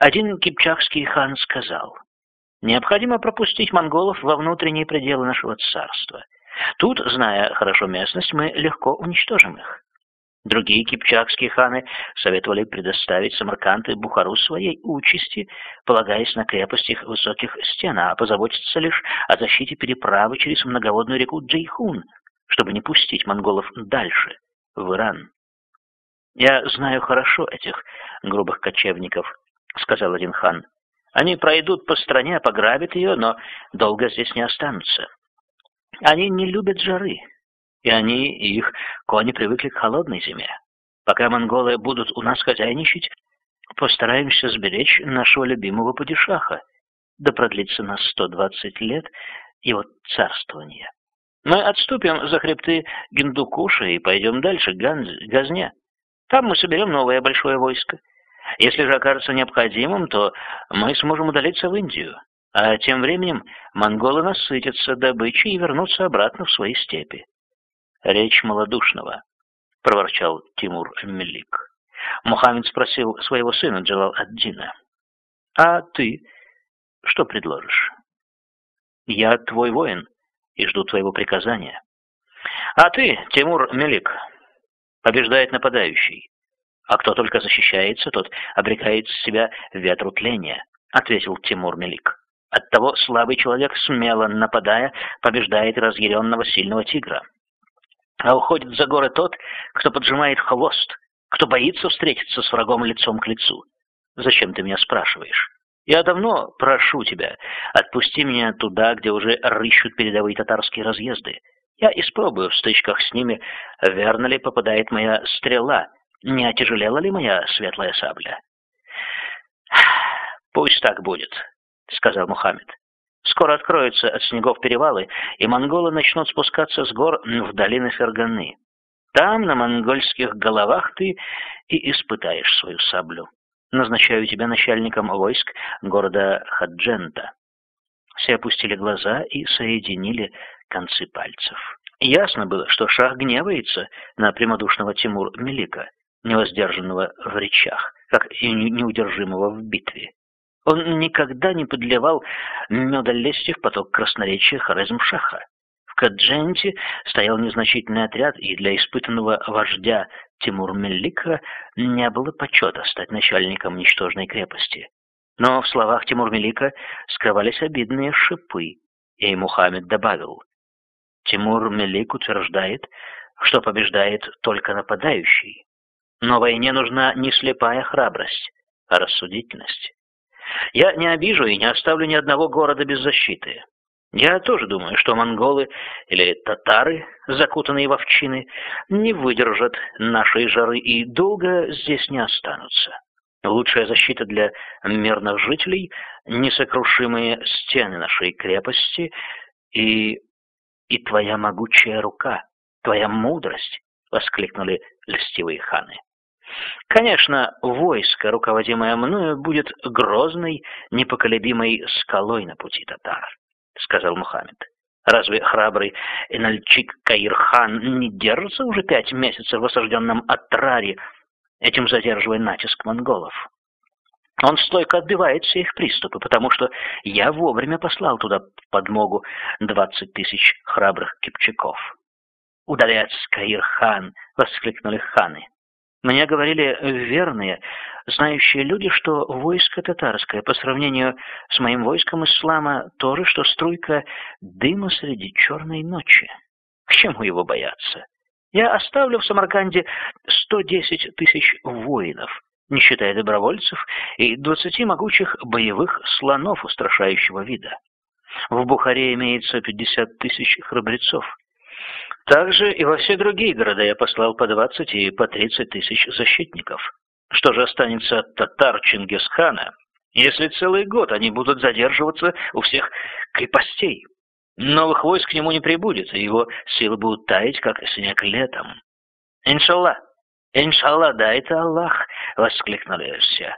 Один кипчакский хан сказал, «Необходимо пропустить монголов во внутренние пределы нашего царства. Тут, зная хорошо местность, мы легко уничтожим их». Другие кипчакские ханы советовали предоставить Самарканд и Бухару своей участи, полагаясь на крепость их высоких стен, а позаботиться лишь о защите переправы через многоводную реку Джейхун, чтобы не пустить монголов дальше, в Иран. «Я знаю хорошо этих грубых кочевников», — сказал один хан. «Они пройдут по стране, пограбят ее, но долго здесь не останутся. Они не любят жары, и они, и их кони привыкли к холодной зиме. Пока монголы будут у нас хозяйничать, постараемся сберечь нашего любимого падишаха, да продлится на 120 лет его царствования. Мы отступим за хребты Гиндукуша и пойдем дальше, к Газне. Там мы соберем новое большое войско. Если же окажется необходимым, то мы сможем удалиться в Индию. А тем временем монголы насытятся добычей и вернутся обратно в свои степи. «Речь малодушного», — проворчал Тимур Мелик. Мухаммед спросил своего сына Джалал ад-Дина. «А ты что предложишь?» «Я твой воин и жду твоего приказания». «А ты, Тимур Мелик, побеждает нападающий, а кто только защищается, тот обрекает себя ветру тления», — ответил Тимур Мелик. «Оттого слабый человек, смело нападая, побеждает разъяренного сильного тигра» а уходит за горы тот, кто поджимает хвост, кто боится встретиться с врагом лицом к лицу. Зачем ты меня спрашиваешь? Я давно прошу тебя, отпусти меня туда, где уже рыщут передовые татарские разъезды. Я испробую в стычках с ними, верно ли попадает моя стрела, не отяжелела ли моя светлая сабля. «Пусть так будет», — сказал Мухаммед. Скоро откроются от снегов перевалы, и монголы начнут спускаться с гор в долины Ферганы. Там, на монгольских головах, ты и испытаешь свою саблю. Назначаю тебя начальником войск города Хаджента. Все опустили глаза и соединили концы пальцев. Ясно было, что шах гневается на прямодушного Тимур Мелика, невоздержанного в речах, как и неудержимого в битве. Он никогда не подливал меда лести в поток красноречия Хорезм-Шаха. В Кадженте стоял незначительный отряд, и для испытанного вождя Тимур Меллика не было почета стать начальником ничтожной крепости. Но в словах Тимур Мелика скрывались обидные шипы, и Мухаммед добавил, Тимур Мелик утверждает, что побеждает только нападающий. Но войне нужна не слепая храбрость, а рассудительность. Я не обижу и не оставлю ни одного города без защиты. Я тоже думаю, что монголы или татары, закутанные в овчины, не выдержат нашей жары и долго здесь не останутся. Лучшая защита для мирных жителей — несокрушимые стены нашей крепости и... и твоя могучая рука, твоя мудрость, — воскликнули льстивые ханы. Конечно, войско, руководимое мною, будет грозной, непоколебимой скалой на пути татар, сказал Мухаммед. Разве храбрый Инальчик Каирхан не держится уже пять месяцев в осажденном Атраре, этим задерживая натиск монголов? Он стойко отбивает все их приступы, потому что я вовремя послал туда подмогу двадцать тысяч храбрых кипчаков. «Удалец, Каирхан!» — воскликнули ханы. Мне говорили верные, знающие люди, что войско татарское по сравнению с моим войском ислама то же, что струйка дыма среди черной ночи. К чему его бояться? Я оставлю в Самарканде 110 тысяч воинов, не считая добровольцев, и 20 могучих боевых слонов устрашающего вида. В Бухаре имеется 50 тысяч храбрецов. Также и во все другие города я послал по 20 и по 30 тысяч защитников. Что же останется от татар Чингисхана, если целый год они будут задерживаться у всех крепостей? Новых войск к нему не прибудет, и его силы будут таять, как снег летом. «Иншаллах! Иншаллах, да это Аллах!» — воскликнули все.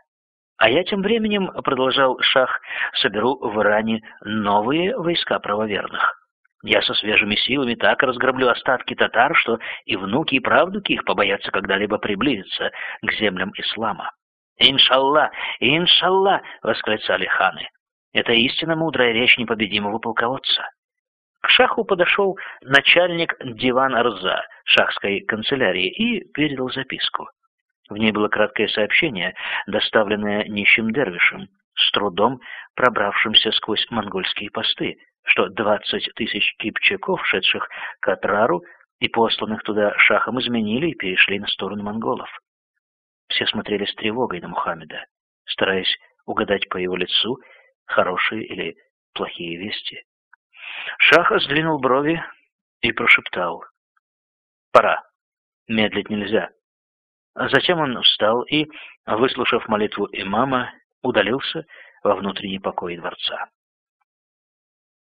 А я тем временем, продолжал Шах, соберу в Иране новые войска правоверных. Я со свежими силами так разграблю остатки татар, что и внуки, и правнуки их побоятся когда-либо приблизиться к землям ислама. «Иншалла! Иншалла!» — восклицали ханы. Это истинно мудрая речь непобедимого полководца. К шаху подошел начальник диван Арза, шахской канцелярии, и передал записку. В ней было краткое сообщение, доставленное нищим дервишем, с трудом пробравшимся сквозь монгольские посты, что двадцать тысяч кипчаков, шедших к Атрару и посланных туда шахом, изменили и перешли на сторону монголов. Все смотрели с тревогой на Мухаммеда, стараясь угадать по его лицу, хорошие или плохие вести. Шах сдвинул брови и прошептал. «Пора. Медлить нельзя». А затем он встал и, выслушав молитву имама, удалился во внутренний покой дворца.